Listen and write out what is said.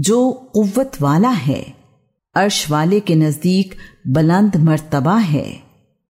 जो कुव्वत वाला है अर्श वाले के नज़दीक बुलंद मर्तबा है।